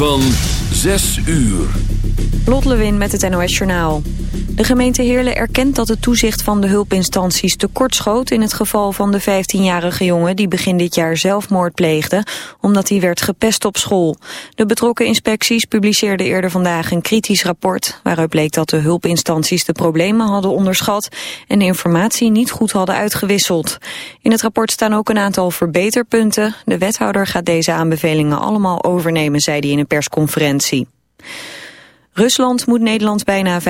Van 6 uur. Lot Lewin met het NOS Journaal. De gemeente Heerlen erkent dat het toezicht van de hulpinstanties tekortschoot in het geval van de 15-jarige jongen die begin dit jaar zelfmoord pleegde, omdat hij werd gepest op school. De betrokken inspecties publiceerden eerder vandaag een kritisch rapport, waaruit bleek dat de hulpinstanties de problemen hadden onderschat en de informatie niet goed hadden uitgewisseld. In het rapport staan ook een aantal verbeterpunten. De wethouder gaat deze aanbevelingen allemaal overnemen, zei hij in een persconferentie. Rusland moet Nederland bijna 5,5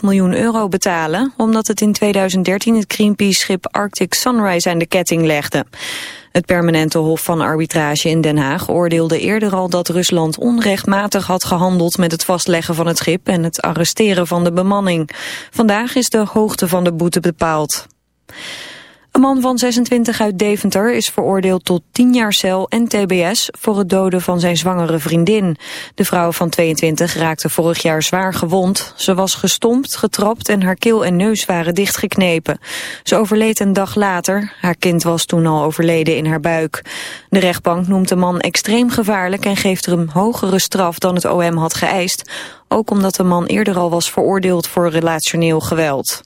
miljoen euro betalen... omdat het in 2013 het Greenpeace-schip Arctic Sunrise aan de ketting legde. Het permanente hof van arbitrage in Den Haag oordeelde eerder al dat Rusland onrechtmatig had gehandeld met het vastleggen van het schip en het arresteren van de bemanning. Vandaag is de hoogte van de boete bepaald. Een man van 26 uit Deventer is veroordeeld tot 10 jaar cel en tbs voor het doden van zijn zwangere vriendin. De vrouw van 22 raakte vorig jaar zwaar gewond. Ze was gestompt, getrapt en haar keel en neus waren dichtgeknepen. Ze overleed een dag later. Haar kind was toen al overleden in haar buik. De rechtbank noemt de man extreem gevaarlijk en geeft een hogere straf dan het OM had geëist. Ook omdat de man eerder al was veroordeeld voor relationeel geweld.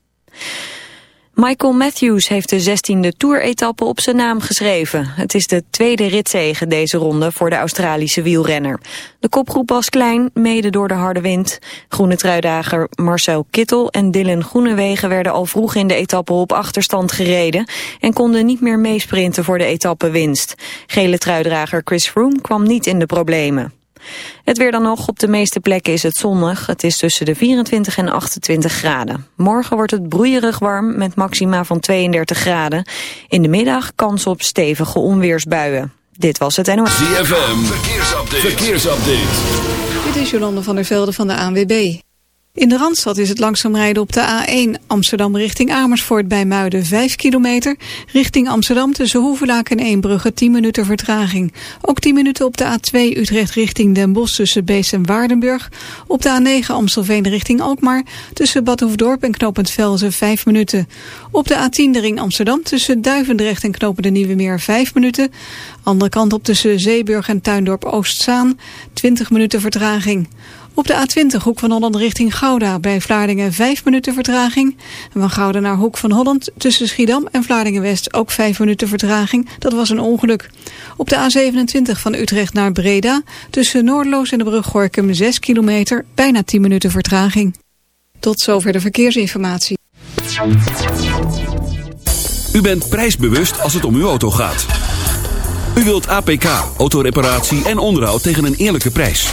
Michael Matthews heeft de 16e Tour-etappe op zijn naam geschreven. Het is de tweede ritzege deze ronde voor de Australische wielrenner. De kopgroep was klein, mede door de harde wind. Groene truidager Marcel Kittel en Dylan Groenewegen werden al vroeg in de etappe op achterstand gereden... en konden niet meer meesprinten voor de etappewinst. Gele truidrager Chris Froome kwam niet in de problemen. Het weer dan nog. Op de meeste plekken is het zonnig. Het is tussen de 24 en 28 graden. Morgen wordt het broeierig warm met maxima van 32 graden. In de middag kans op stevige onweersbuien. Dit was het NOS. ZFM, verkeersupdate. verkeersupdate. Dit is Jolande van der Velde van de ANWB. In de Randstad is het langzaam rijden op de A1 Amsterdam richting Amersfoort bij Muiden 5 kilometer. Richting Amsterdam tussen Hoevelaak en Eembrugge 10 minuten vertraging. Ook 10 minuten op de A2 Utrecht richting Den Bosch tussen Bees en Waardenburg. Op de A9 Amstelveen richting Alkmaar tussen Bad Hoefdorp en Knopend Velzen 5 minuten. Op de A10 de ring Amsterdam tussen Duivendrecht en Knopen de Nieuwe Meer 5 minuten. Andere kant op tussen Zeeburg en Tuindorp Oostzaan 20 minuten vertraging. Op de A20 Hoek van Holland richting Gouda bij Vlaardingen 5 minuten vertraging. Van Gouda naar Hoek van Holland tussen Schiedam en Vlaardingen-West ook 5 minuten vertraging. Dat was een ongeluk. Op de A27 van Utrecht naar Breda tussen Noordloos en de brug Gorkum 6 kilometer bijna 10 minuten vertraging. Tot zover de verkeersinformatie. U bent prijsbewust als het om uw auto gaat. U wilt APK, autoreparatie en onderhoud tegen een eerlijke prijs.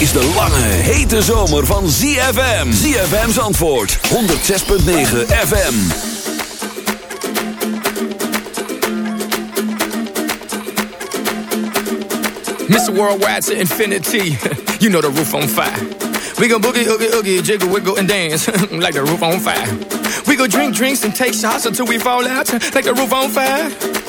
is de lange, hete zomer van ZFM. ZFM's antwoord, 106.9 FM. Mr. Worldwide to infinity, you know the roof on fire. We go boogie, oogie, oogie, jiggle, wiggle, and dance like the roof on fire. We go drink drinks and take shots until we fall out like the roof on fire.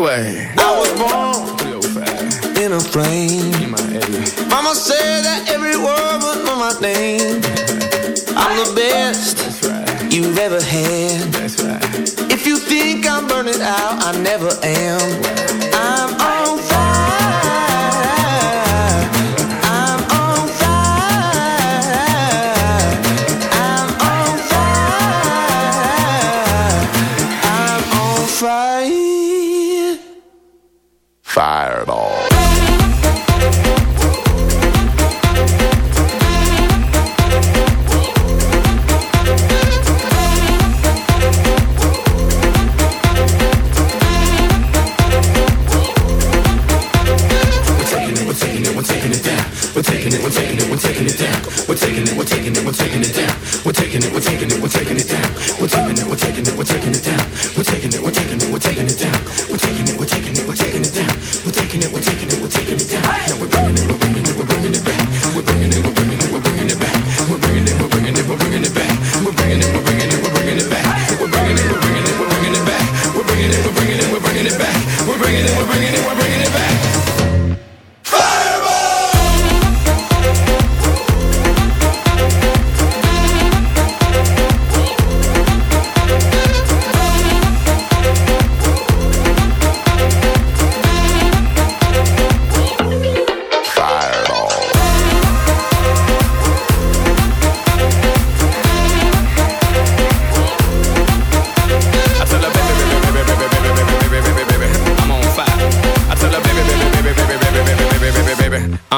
way.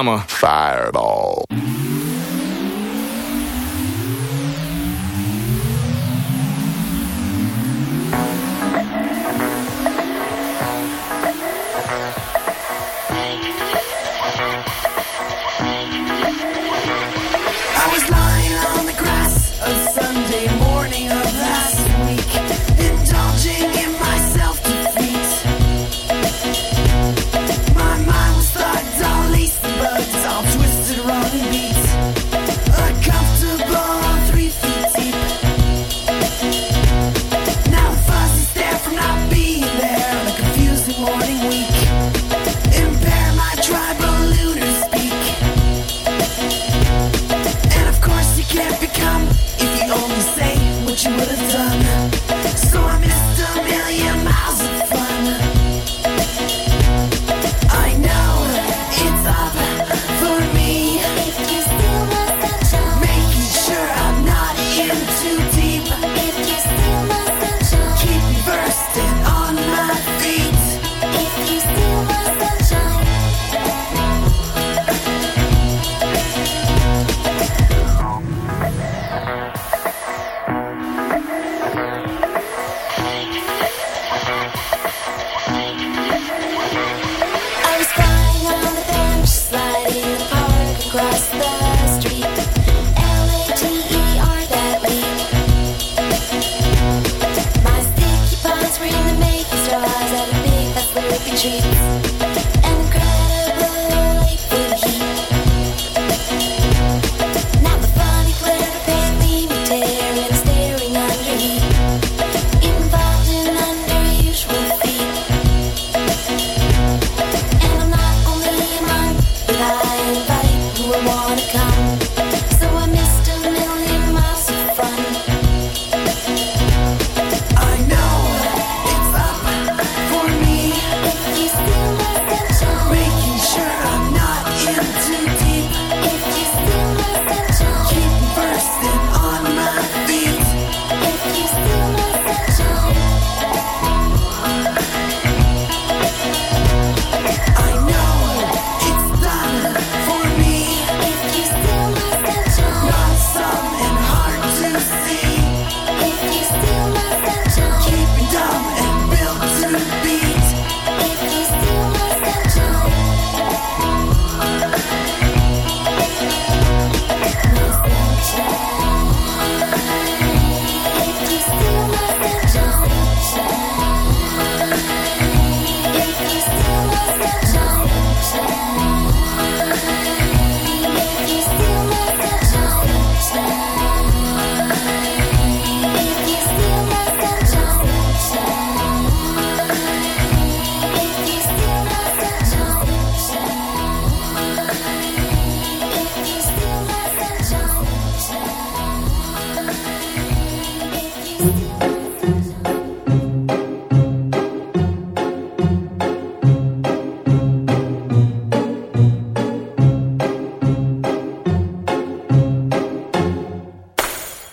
I'm a Fireball.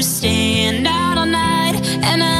understand. Out all night and I.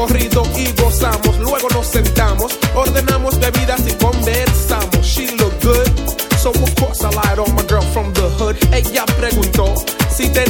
Corrido y gozamos. Luego nos sentamos, ordenamos bebidas y conversamos. She look good, so of course I lied on my girl from the hood. Ella preguntó si tenía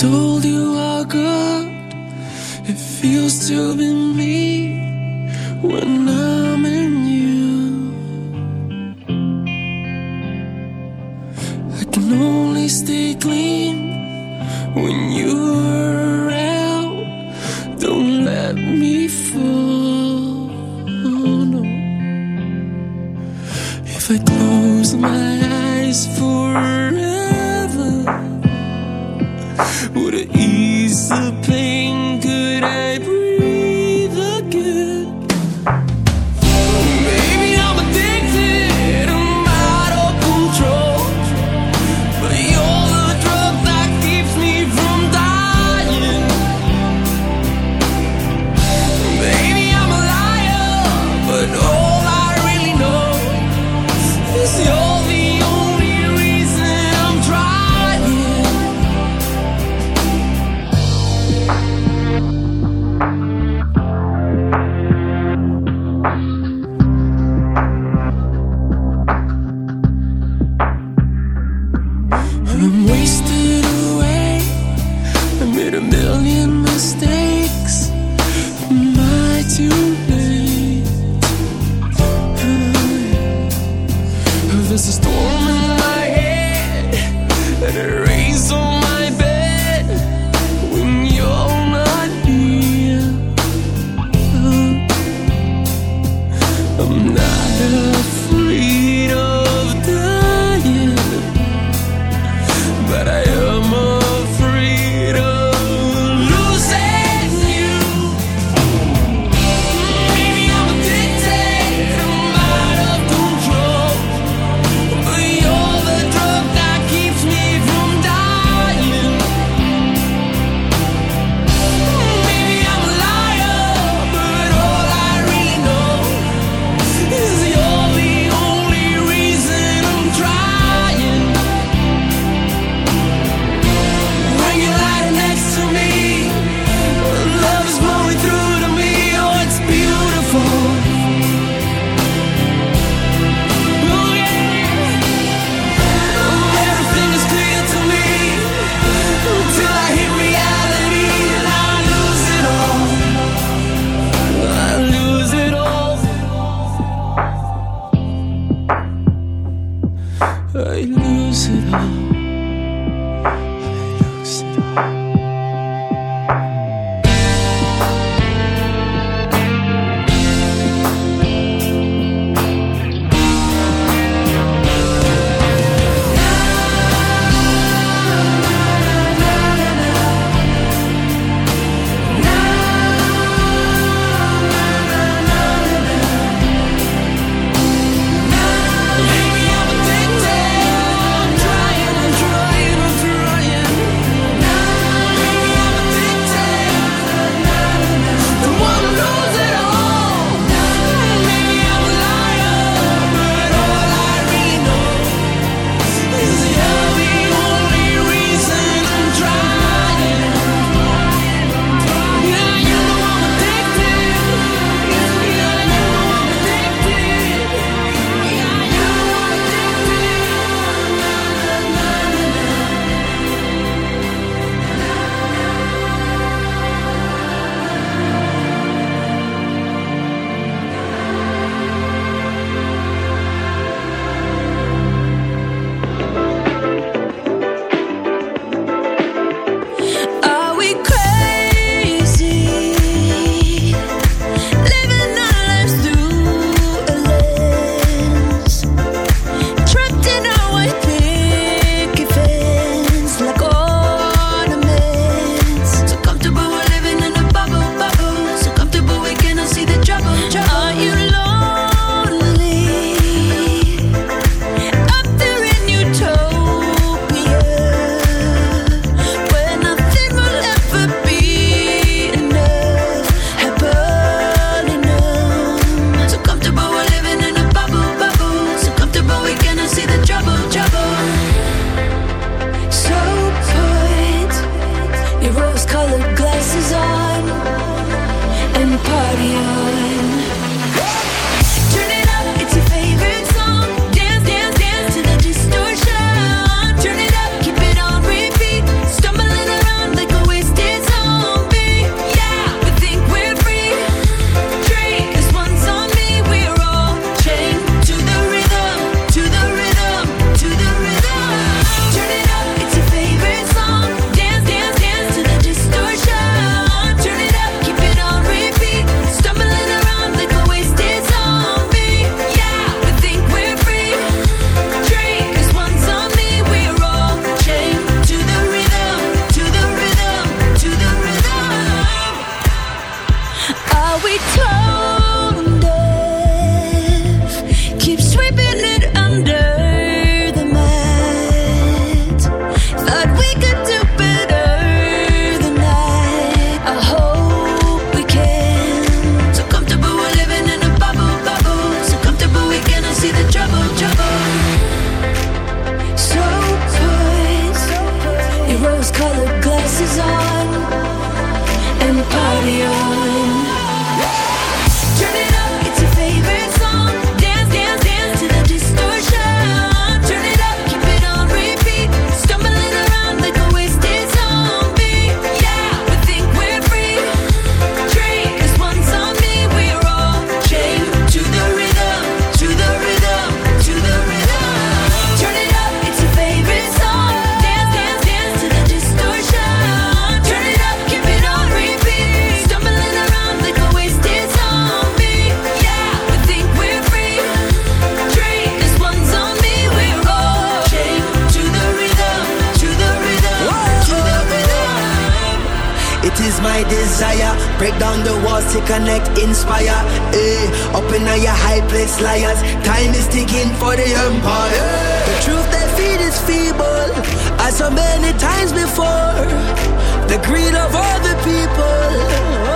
Told you how good it feels to be me the pain? I lose it all. inspire. Eh, up in your high place, liars. Time is ticking for the empire. Eh. The truth they feed is feeble, as so many times before. The greed of all the people.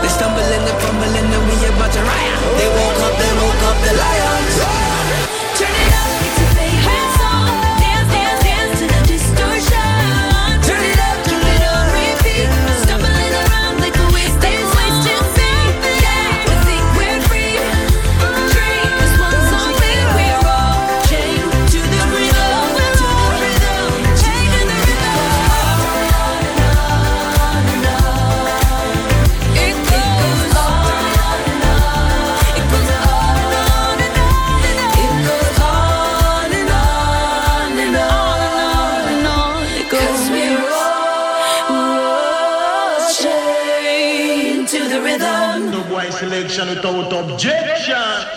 They stumble and they fumble and then we about to riot. They woke up, they woke up, the lion. without objection.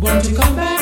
Want to come back?